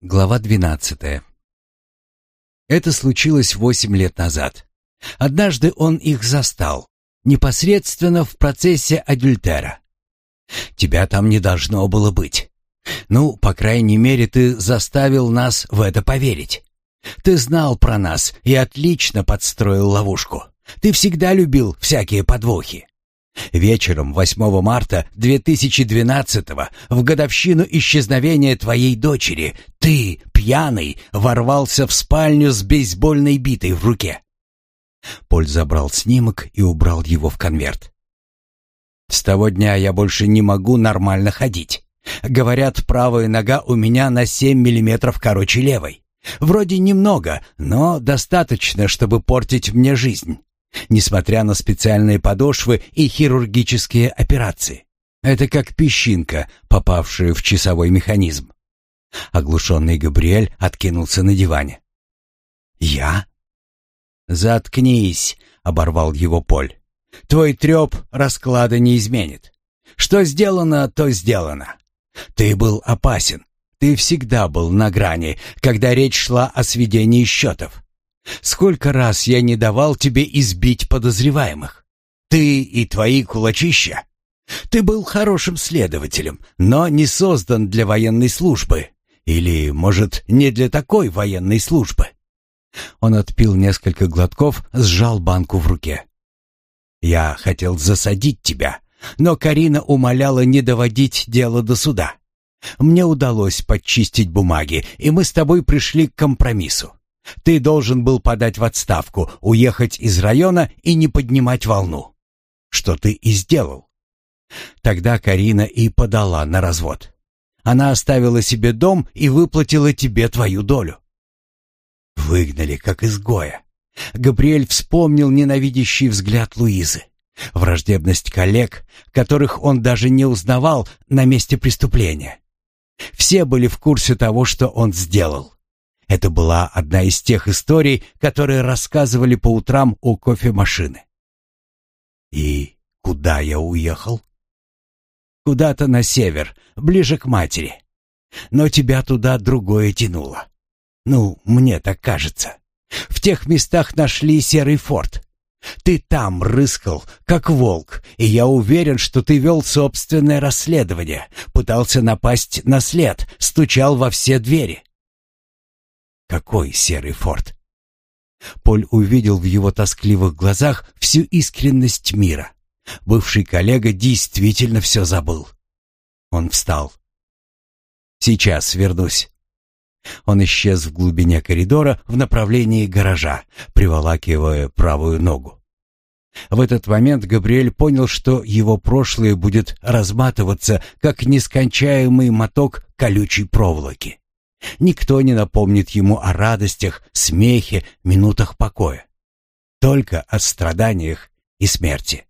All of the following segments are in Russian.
Глава 12. Это случилось восемь лет назад. Однажды он их застал, непосредственно в процессе адюльтера. Тебя там не должно было быть. Ну, по крайней мере, ты заставил нас в это поверить. Ты знал про нас и отлично подстроил ловушку. Ты всегда любил всякие подвохи. Вечером 8 марта 2012 в годовщину исчезновения твоей дочери ты, пьяный, ворвался в спальню с бейсбольной битой в руке. Поль забрал снимок и убрал его в конверт. С того дня я больше не могу нормально ходить. Говорят, правая нога у меня на 7 миллиметров короче левой. Вроде немного, но достаточно, чтобы портить мне жизнь. Несмотря на специальные подошвы и хирургические операции. Это как песчинка, попавшая в часовой механизм. Оглушенный Габриэль откинулся на диване. «Я?» «Заткнись», — оборвал его Поль. «Твой треп расклада не изменит. Что сделано, то сделано. Ты был опасен. Ты всегда был на грани, когда речь шла о сведении счетов. Сколько раз я не давал тебе избить подозреваемых? Ты и твои кулачища. Ты был хорошим следователем, но не создан для военной службы. Или, может, не для такой военной службы? Он отпил несколько глотков, сжал банку в руке. «Я хотел засадить тебя, но Карина умоляла не доводить дело до суда. Мне удалось подчистить бумаги, и мы с тобой пришли к компромиссу. Ты должен был подать в отставку, уехать из района и не поднимать волну. Что ты и сделал. Тогда Карина и подала на развод. Она оставила себе дом и выплатила тебе твою долю. Выгнали, как изгоя. Габриэль вспомнил ненавидящий взгляд Луизы. Враждебность коллег, которых он даже не узнавал на месте преступления. Все были в курсе того, что он сделал. Это была одна из тех историй, которые рассказывали по утрам у кофемашины. «И куда я уехал?» куда-то на север, ближе к матери. Но тебя туда другое тянуло. Ну, мне так кажется. В тех местах нашли серый форт. Ты там рыскал, как волк, и я уверен, что ты вел собственное расследование, пытался напасть на след, стучал во все двери. Какой серый форт? Поль увидел в его тоскливых глазах всю искренность мира. Бывший коллега действительно все забыл. Он встал. «Сейчас вернусь». Он исчез в глубине коридора в направлении гаража, приволакивая правую ногу. В этот момент Габриэль понял, что его прошлое будет разматываться, как нескончаемый моток колючей проволоки. Никто не напомнит ему о радостях, смехе, минутах покоя. Только о страданиях и смерти.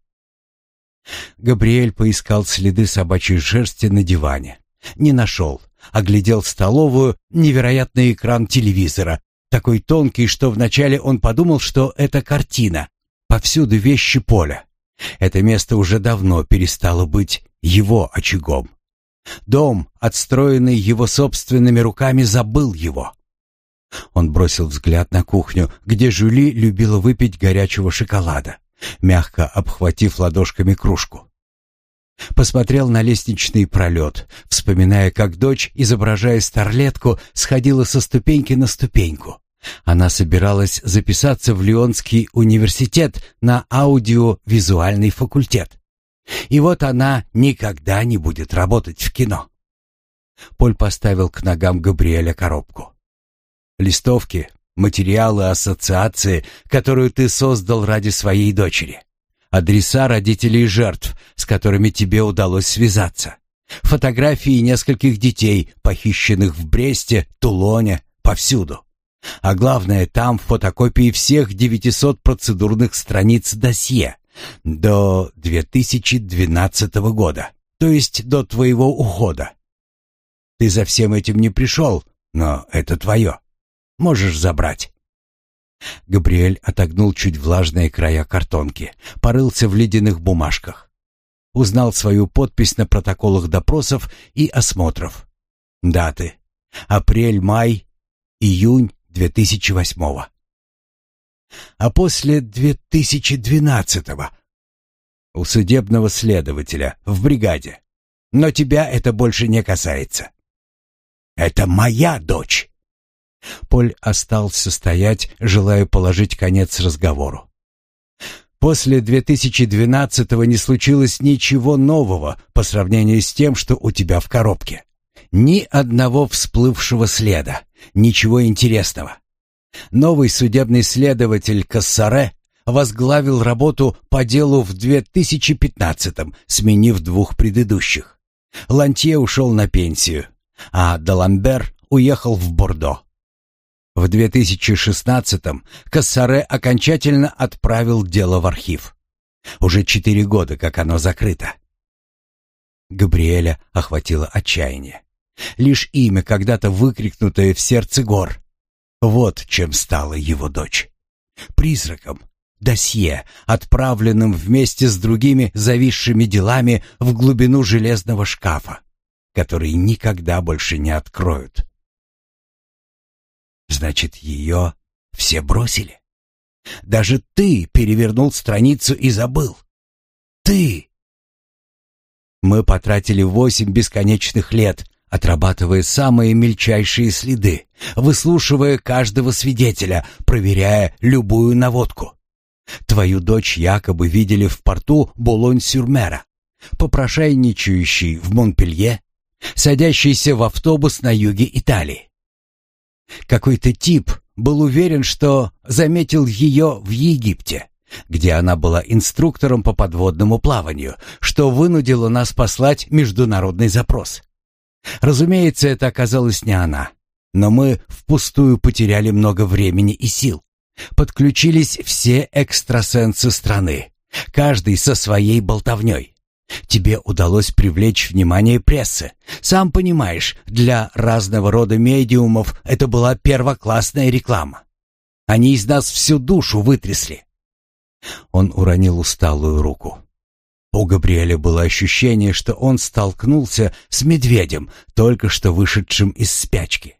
Габриэль поискал следы собачьей шерсти на диване. Не нашел. Оглядел столовую, невероятный экран телевизора, такой тонкий, что вначале он подумал, что это картина. Повсюду вещи поля. Это место уже давно перестало быть его очагом. Дом, отстроенный его собственными руками, забыл его. Он бросил взгляд на кухню, где Жюли любила выпить горячего шоколада мягко обхватив ладошками кружку. Посмотрел на лестничный пролет, вспоминая, как дочь, изображая старлетку, сходила со ступеньки на ступеньку. Она собиралась записаться в Лионский университет на аудиовизуальный факультет. И вот она никогда не будет работать в кино. Поль поставил к ногам Габриэля коробку. Листовки, материалы ассоциации, которую ты создал ради своей дочери, адреса родителей жертв, с которыми тебе удалось связаться, фотографии нескольких детей, похищенных в Бресте, Тулоне, повсюду. А главное, там фотокопии всех 900 процедурных страниц досье до 2012 года, то есть до твоего ухода. Ты за всем этим не пришел, но это твое. Можешь забрать». Габриэль отогнул чуть влажные края картонки, порылся в ледяных бумажках. Узнал свою подпись на протоколах допросов и осмотров. Даты. Апрель, май, июнь 2008-го. А после 2012-го у судебного следователя в бригаде. Но тебя это больше не касается. Это моя дочь. Поль остался стоять, желая положить конец разговору. После 2012-го не случилось ничего нового по сравнению с тем, что у тебя в коробке. Ни одного всплывшего следа, ничего интересного. Новый судебный следователь Кассаре возглавил работу по делу в 2015-м, сменив двух предыдущих. Лантье ушел на пенсию, а Даламбер уехал в Бордо. В 2016-м Кассаре окончательно отправил дело в архив. Уже четыре года, как оно закрыто. Габриэля охватило отчаяние. Лишь имя, когда-то выкрикнутое в сердце гор. Вот чем стала его дочь. Призраком, досье, отправленным вместе с другими зависшими делами в глубину железного шкафа, который никогда больше не откроют. Значит, ее все бросили? Даже ты перевернул страницу и забыл. Ты! Мы потратили восемь бесконечных лет, отрабатывая самые мельчайшие следы, выслушивая каждого свидетеля, проверяя любую наводку. Твою дочь якобы видели в порту Болонь-Сюрмера, попрошайничающий в Монпелье, садящийся в автобус на юге Италии. Какой-то тип был уверен, что заметил ее в Египте, где она была инструктором по подводному плаванию, что вынудило нас послать международный запрос. Разумеется, это оказалось не она, но мы впустую потеряли много времени и сил. Подключились все экстрасенсы страны, каждый со своей болтовней. Тебе удалось привлечь внимание прессы. Сам понимаешь, для разного рода медиумов это была первоклассная реклама. Они из нас всю душу вытрясли. Он уронил усталую руку. У Габриэля было ощущение, что он столкнулся с медведем, только что вышедшим из спячки.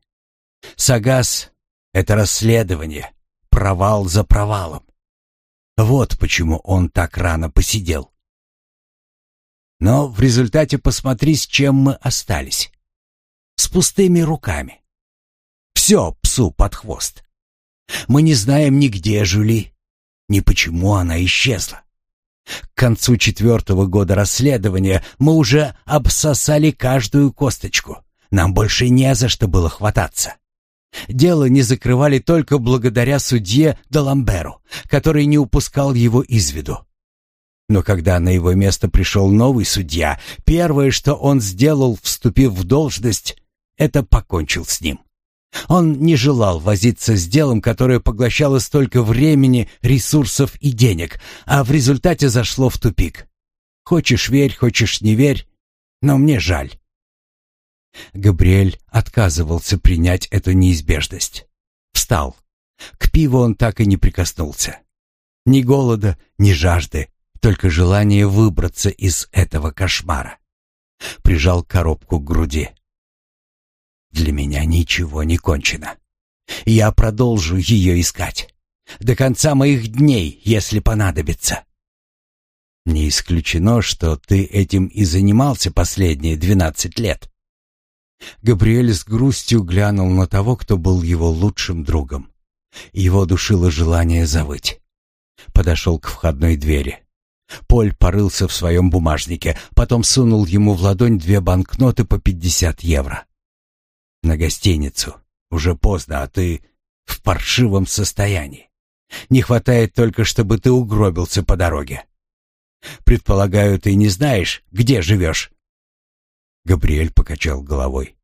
Сагас — это расследование, провал за провалом. Вот почему он так рано посидел. Но в результате посмотри, с чем мы остались. С пустыми руками. Все псу под хвост. Мы не знаем ни где Жюли, ни почему она исчезла. К концу четвертого года расследования мы уже обсосали каждую косточку. Нам больше не за что было хвататься. Дело не закрывали только благодаря судье Даламберу, который не упускал его из виду. Но когда на его место пришел новый судья, первое, что он сделал, вступив в должность, это покончил с ним. Он не желал возиться с делом, которое поглощало столько времени, ресурсов и денег, а в результате зашло в тупик. Хочешь верь, хочешь не верь, но мне жаль. Габриэль отказывался принять эту неизбежность. Встал. К пиву он так и не прикоснулся. Ни голода, ни жажды, только желание выбраться из этого кошмара. Прижал коробку к груди. Для меня ничего не кончено. Я продолжу ее искать. До конца моих дней, если понадобится. Не исключено, что ты этим и занимался последние двенадцать лет. Габриэль с грустью глянул на того, кто был его лучшим другом. Его душило желание завыть. Подошел к входной двери. Поль порылся в своем бумажнике, потом сунул ему в ладонь две банкноты по 50 евро. «На гостиницу. Уже поздно, а ты в паршивом состоянии. Не хватает только, чтобы ты угробился по дороге. Предполагаю, ты не знаешь, где живешь?» Габриэль покачал головой.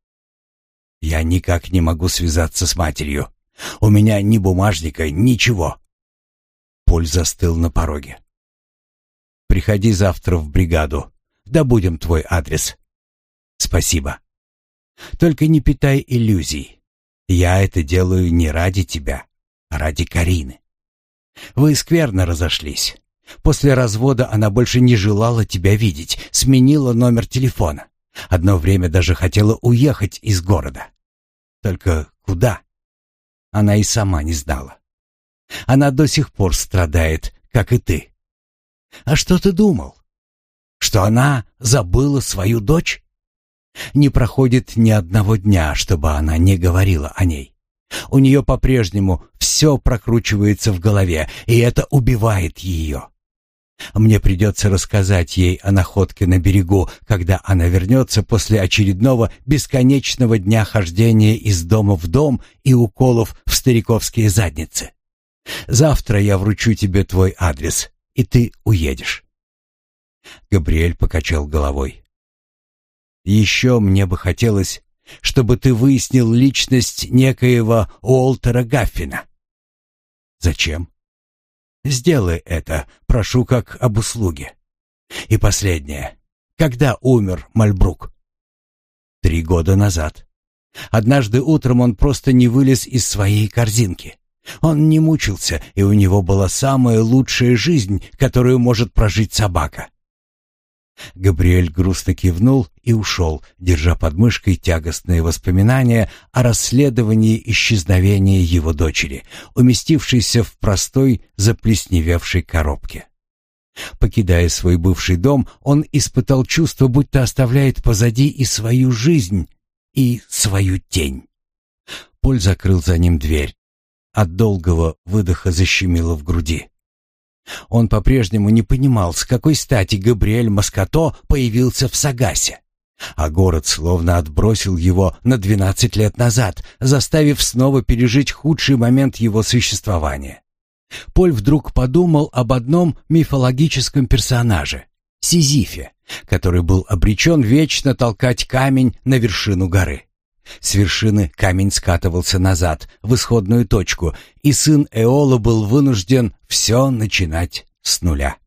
«Я никак не могу связаться с матерью. У меня ни бумажника, ничего». Поль застыл на пороге приходи завтра в бригаду. Добудем твой адрес. Спасибо. Только не питай иллюзий. Я это делаю не ради тебя, а ради Карины. Вы скверно разошлись. После развода она больше не желала тебя видеть, сменила номер телефона. Одно время даже хотела уехать из города. Только куда? Она и сама не знала. Она до сих пор страдает, как и ты. А что ты думал? Что она забыла свою дочь? Не проходит ни одного дня, чтобы она не говорила о ней. У нее по-прежнему все прокручивается в голове, и это убивает ее. Мне придется рассказать ей о находке на берегу, когда она вернется после очередного бесконечного дня хождения из дома в дом и уколов в стариковские задницы. Завтра я вручу тебе твой адрес и ты уедешь. Габриэль покачал головой. Еще мне бы хотелось, чтобы ты выяснил личность некоего Уолтера Гаффина. Зачем? Сделай это, прошу как об услуге. И последнее. Когда умер Мальбрук? Три года назад. Однажды утром он просто не вылез из своей корзинки. Он не мучился, и у него была самая лучшая жизнь, которую может прожить собака. Габриэль грустно кивнул и ушел, держа под мышкой тягостные воспоминания о расследовании исчезновения его дочери, уместившейся в простой заплесневевшей коробке. Покидая свой бывший дом, он испытал чувство, будто оставляет позади и свою жизнь, и свою тень. Поль закрыл за ним дверь, от долгого выдоха защемило в груди. Он по-прежнему не понимал, с какой стати Габриэль Маскато появился в Сагасе. А город словно отбросил его на 12 лет назад, заставив снова пережить худший момент его существования. Поль вдруг подумал об одном мифологическом персонаже — Сизифе, который был обречен вечно толкать камень на вершину горы. С вершины камень скатывался назад, в исходную точку, и сын Эола был вынужден все начинать с нуля.